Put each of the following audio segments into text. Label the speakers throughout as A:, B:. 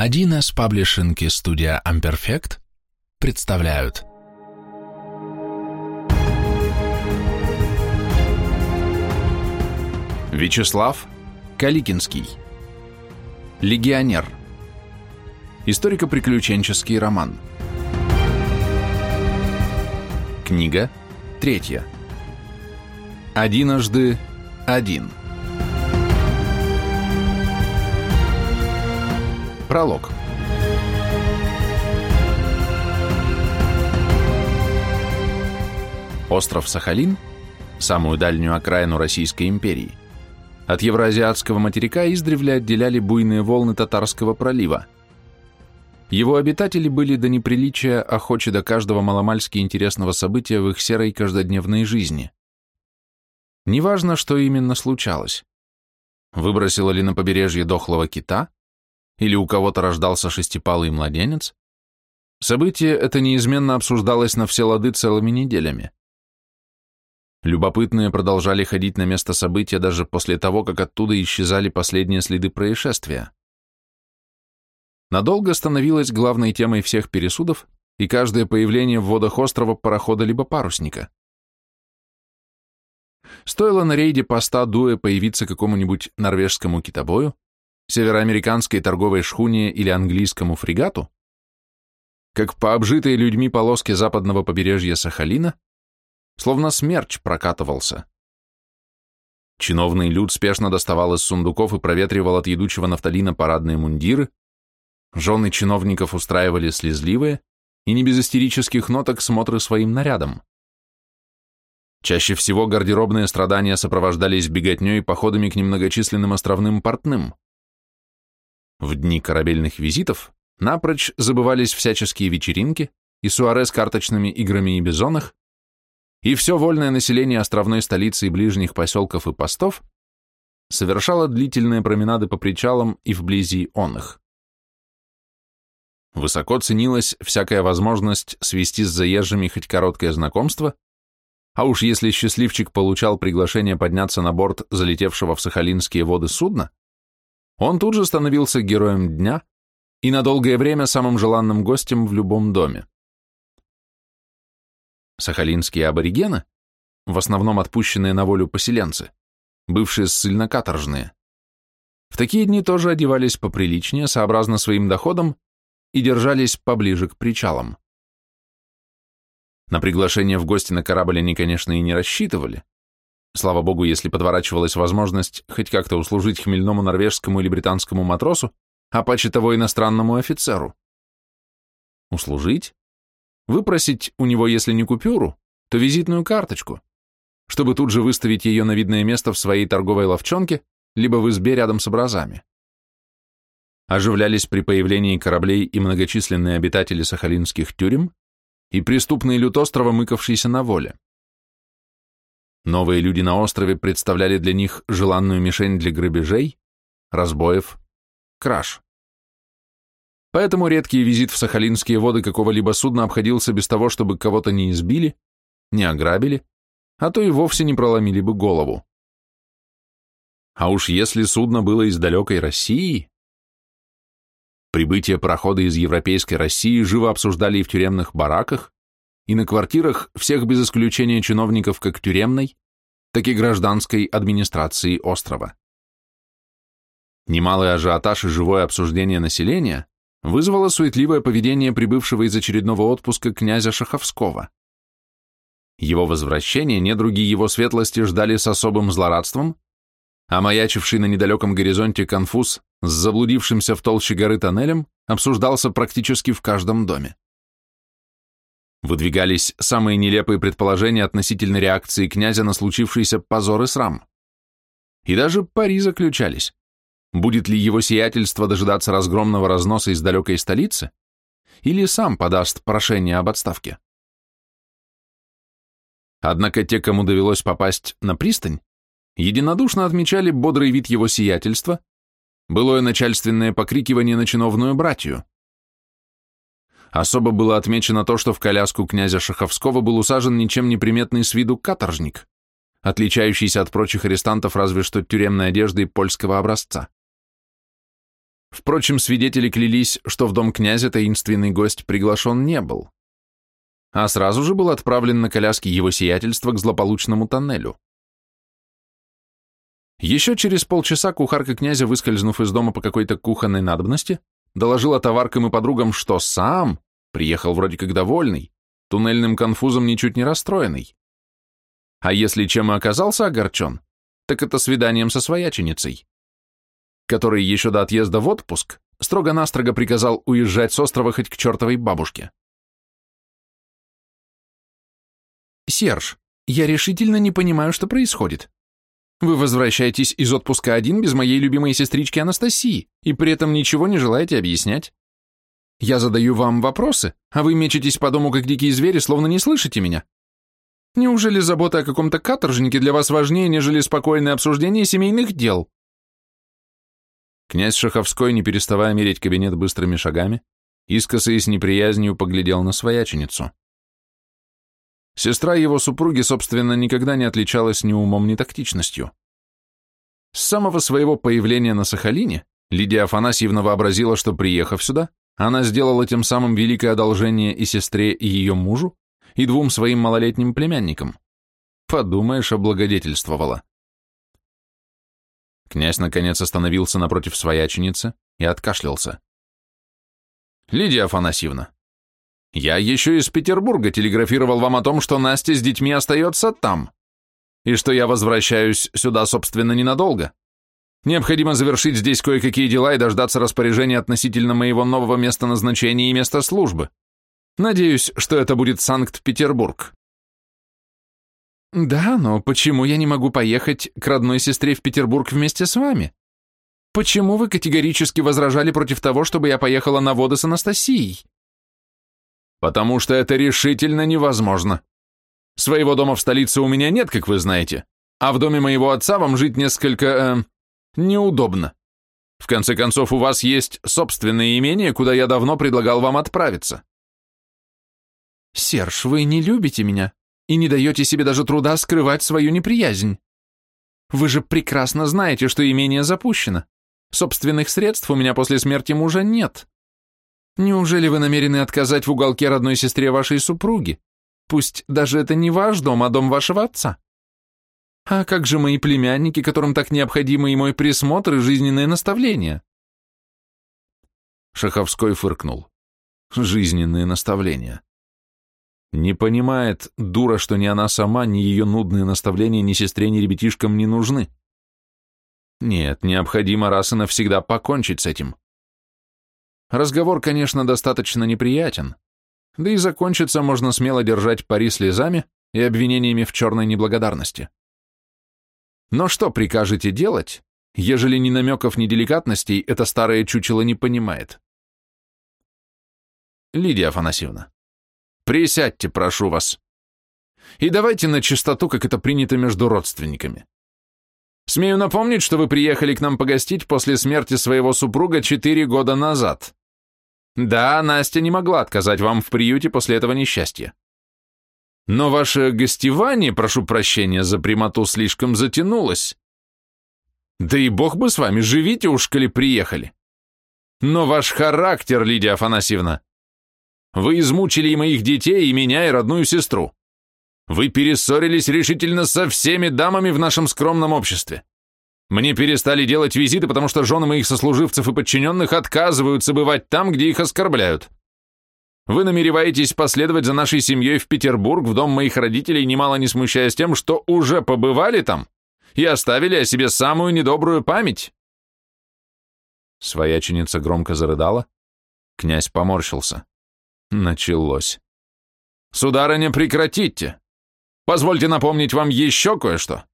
A: 1С Паблишинг и студия Amperfect представляют. Вячеслав Каликинский Легионер. Историко-приключенческий роман. Книга третья. Одиножды один Пролог. Остров Сахалин, самую дальнюю окраину Российской империи, от Евроазиатского материка издревле отделяли буйные волны Татарского пролива. Его обитатели были до неприличия охочи до каждого маломальски интересного события в их серой каждодневной жизни. Неважно, что именно случалось. Выбросило ли на побережье дохлого кита, или у кого-то рождался шестипалый младенец, событие это неизменно обсуждалось на все лады целыми неделями. Любопытные продолжали ходить на место события даже после того, как оттуда исчезали последние следы происшествия. Надолго становилась главной темой всех пересудов и каждое появление в водах острова парохода либо парусника. Стоило на рейде поста Дуэ появиться какому-нибудь норвежскому китобою, североамериканской торговой шхуне или английскому фрегату, как по обжитой людьми полоске западного побережья Сахалина, словно смерч прокатывался. Чиновный люд спешно доставал из сундуков и проветривал от едучего нафталина парадные мундиры, жены чиновников устраивали слезливые и не без истерических ноток смотры своим нарядом. Чаще всего гардеробные страдания сопровождались беготней и походами к немногочисленным островным портным. В дни корабельных визитов напрочь забывались всяческие вечеринки и суаре с карточными играми и бизонах, и все вольное население островной столицы и ближних поселков и постов совершало длительные променады по причалам и вблизи он. Высоко ценилась всякая возможность свести с заезжими хоть короткое знакомство, а уж если счастливчик получал приглашение подняться на борт залетевшего в сахалинские воды судна, он тут же становился героем дня и на долгое время самым желанным гостем в любом доме. Сахалинские аборигены, в основном отпущенные на волю поселенцы, бывшие ссыльно-каторжные, в такие дни тоже одевались поприличнее, сообразно своим доходам, и держались поближе к причалам. На приглашение в гости на корабль они, конечно, и не рассчитывали, Слава богу, если подворачивалась возможность хоть как-то услужить хмельному норвежскому или британскому матросу, а паче того иностранному офицеру. Услужить? Выпросить у него, если не купюру, то визитную карточку, чтобы тут же выставить ее на видное место в своей торговой ловчонке, либо в избе рядом с образами. Оживлялись при появлении кораблей и многочисленные обитатели сахалинских тюрем, и преступный люд острова, мыкавшийся на воле. Новые люди на острове представляли для них желанную мишень для грабежей, разбоев, краж. Поэтому редкий визит в сахалинские воды какого-либо судна обходился без того, чтобы кого-то не избили, не ограбили, а то и вовсе не проломили бы голову. А уж если судно было из далекой России... Прибытие парохода из европейской России живо обсуждали и в тюремных бараках, и на квартирах всех без исключения чиновников как тюремной, так и гражданской администрации острова. Немалый ажиотаж и живое обсуждение населения вызвало суетливое поведение прибывшего из очередного отпуска князя Шаховского. Его возвращение недруги его светлости ждали с особым злорадством, а маячивший на недалеком горизонте конфуз с заблудившимся в толще горы тоннелем обсуждался практически в каждом доме. Выдвигались самые нелепые предположения относительно реакции князя на случившийся позор и срам. И даже пари заключались. Будет ли его сиятельство дожидаться разгромного разноса из далекой столицы, или сам подаст прошение об отставке? Однако те, кому довелось попасть на пристань, единодушно отмечали бодрый вид его сиятельства, былое начальственное покрикивание на чиновную братью. Особо было отмечено то, что в коляску князя Шаховского был усажен ничем не приметный с виду каторжник, отличающийся от прочих арестантов разве что тюремной одеждой польского образца. Впрочем, свидетели клялись, что в дом князя таинственный гость приглашен не был, а сразу же был отправлен на коляске его сиятельства к злополучному тоннелю. Еще через полчаса кухарка князя, выскользнув из дома по какой-то кухонной надобности, доложила товаркам и подругам, что сам приехал вроде как довольный, туннельным конфузом ничуть не расстроенный. А если чем и оказался огорчен, так это свиданием со свояченицей, который еще до отъезда в отпуск строго-настрого приказал уезжать с острова хоть к чертовой бабушке. «Серж, я решительно не понимаю, что происходит. Вы возвращаетесь из отпуска один без моей любимой сестрички Анастасии и при этом ничего не желаете объяснять. Я задаю вам вопросы, а вы мечетесь по дому, как дикие звери, словно не слышите меня. Неужели забота о каком-то каторжнике для вас важнее, нежели спокойное обсуждение семейных дел?» Князь Шаховской, не переставая мерить кабинет быстрыми шагами, искоса и с неприязнью поглядел на свояченицу. Сестра его супруги, собственно, никогда не отличалась ни умом, ни тактичностью. С самого своего появления на Сахалине Лидия Афанасьевна вообразила, что, приехав сюда, она сделала тем самым великое одолжение и сестре, и ее мужу, и двум своим малолетним племянникам. Подумаешь, облагодетельствовала. Князь наконец остановился напротив свояченицы и откашлялся. «Лидия Афанасьевна, я еще из Петербурга телеграфировал вам о том, что Настя с детьми остается там, и что я возвращаюсь сюда, собственно, ненадолго. Необходимо завершить здесь кое-какие дела и дождаться распоряжения относительно моего нового места назначения и места службы. Надеюсь, что это будет Санкт-Петербург. Да, но почему я не могу поехать к родной сестре в Петербург вместе с вами? Почему вы категорически возражали против того, чтобы я поехала на воды с Анастасией? Потому что это решительно невозможно. Своего дома в столице у меня нет, как вы знаете, а в доме моего отца вам жить несколько... Э, неудобно. В конце концов, у вас есть собственное имение, куда я давно предлагал вам отправиться. «Серж, вы не любите меня и не даете себе даже труда скрывать свою неприязнь. Вы же прекрасно знаете, что имение запущено. Собственных средств у меня после смерти мужа нет. Неужели вы намерены отказать в уголке родной сестре вашей супруги? Пусть даже это не ваш дом, а дом вашего отца. А как же мои племянники, которым так необходимы и мой присмотр, и жизненные наставления?» Шаховской фыркнул. «Жизненные наставления. Не понимает, дура, что ни она сама, ни ее нудные наставления ни сестре, ни ребятишкам не нужны. Нет, необходимо раз и навсегда покончить с этим. Разговор, конечно, достаточно неприятен, да и закончиться можно смело держать пари слезами и обвинениями в черной неблагодарности. Но что прикажете делать, ежели ни намеков, ни деликатностей это старое чучело не понимает? Лидия Афанасьевна, Присядьте, прошу вас. И давайте на чистоту, как это принято между родственниками. Смею напомнить, что вы приехали к нам погостить после смерти своего супруга четыре года назад. Да, Настя не могла отказать вам в приюте после этого несчастья. Но ваше гостевание, прошу прощения за прямоту, слишком затянулось. Да и бог бы с вами, живите уж, коли приехали. Но ваш характер, Лидия Афанасьевна, вы измучили и моих детей, и меня, и родную сестру. Вы перессорились решительно со всеми дамами в нашем скромном обществе. Мне перестали делать визиты, потому что жены моих сослуживцев и подчиненных отказываются бывать там, где их оскорбляют. Вы намереваетесь последовать за нашей семьей в Петербург, в дом моих родителей, немало не смущаясь тем, что уже побывали там и оставили о себе самую недобрую память. Свояченица громко зарыдала. Князь поморщился. Началось. «Сударыня, прекратите! Позвольте напомнить вам еще кое-что.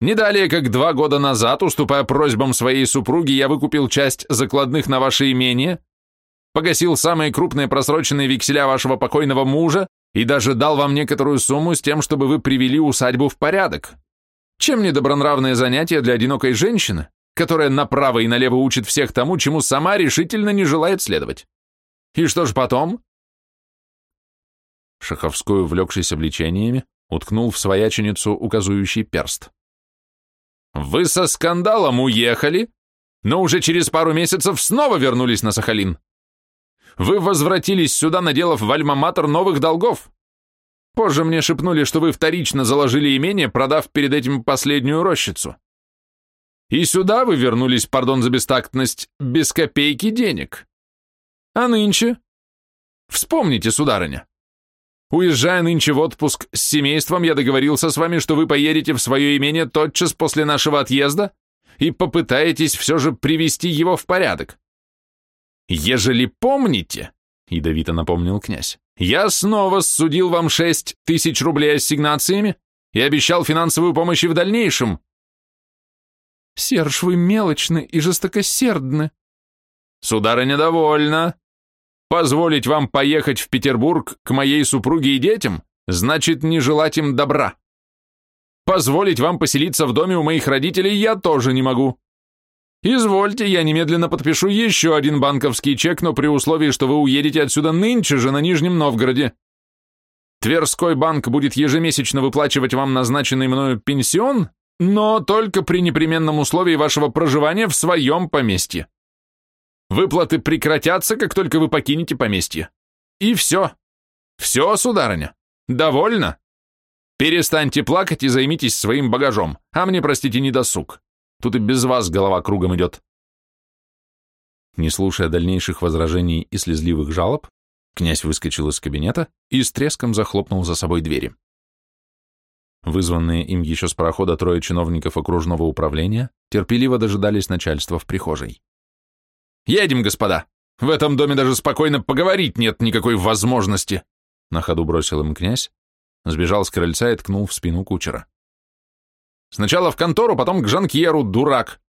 A: Не далее, как два года назад, уступая просьбам своей супруги, я выкупил часть закладных на ваше имение, погасил самые крупные просроченные векселя вашего покойного мужа и даже дал вам некоторую сумму с тем, чтобы вы привели усадьбу в порядок. Чем не добронравное занятие для одинокой женщины, которая направо и налево учит всех тому, чему сама решительно не желает следовать? И что ж потом? Шаховской, увлекшись обличениями, уткнул в свояченицу указующий перст. «Вы со скандалом уехали, но уже через пару месяцев снова вернулись на Сахалин. Вы возвратились сюда, наделав в Альма-Матер новых долгов. Позже мне шепнули, что вы вторично заложили имение, продав перед этим последнюю рощицу. И сюда вы вернулись, пардон за бестактность, без копейки денег. А нынче? Вспомните, сударыня. Уезжая нынче в отпуск с семейством, я договорился с вами, что вы поедете в свое имение тотчас после нашего отъезда и попытаетесь все же привести его в порядок. Ежели помните, — ядовито напомнил князь, — я снова судил вам шесть тысяч рублей ассигнациями и обещал финансовую помощь и в дальнейшем.
B: Серж, вы мелочны и жестокосердны.
A: Сударыня довольна. Позволить вам поехать в Петербург к моей супруге и детям значит не желать им добра. Позволить вам поселиться в доме у моих родителей я тоже не могу. Извольте, я немедленно подпишу еще один банковский чек, но при условии, что вы уедете отсюда нынче же на Нижнем Новгороде. Тверской банк будет ежемесячно выплачивать вам назначенный мною пенсион, но только при непременном условии вашего проживания в своем поместье. Выплаты прекратятся, как только вы покинете поместье. И все. Все, сударыня. Довольно? Перестаньте плакать и займитесь своим багажом, а мне, простите, не досуг. Тут и без вас голова кругом идет. Не слушая дальнейших возражений и слезливых жалоб, князь выскочил из кабинета и с треском захлопнул за собой двери. Вызванные им еще с парохода трое чиновников окружного управления терпеливо дожидались начальства в прихожей. «Едем, господа! В этом доме даже спокойно поговорить нет никакой возможности!» На ходу бросил им князь, сбежал с крыльца и ткнул в спину кучера. «Сначала в контору, потом к Жанкьеру, дурак!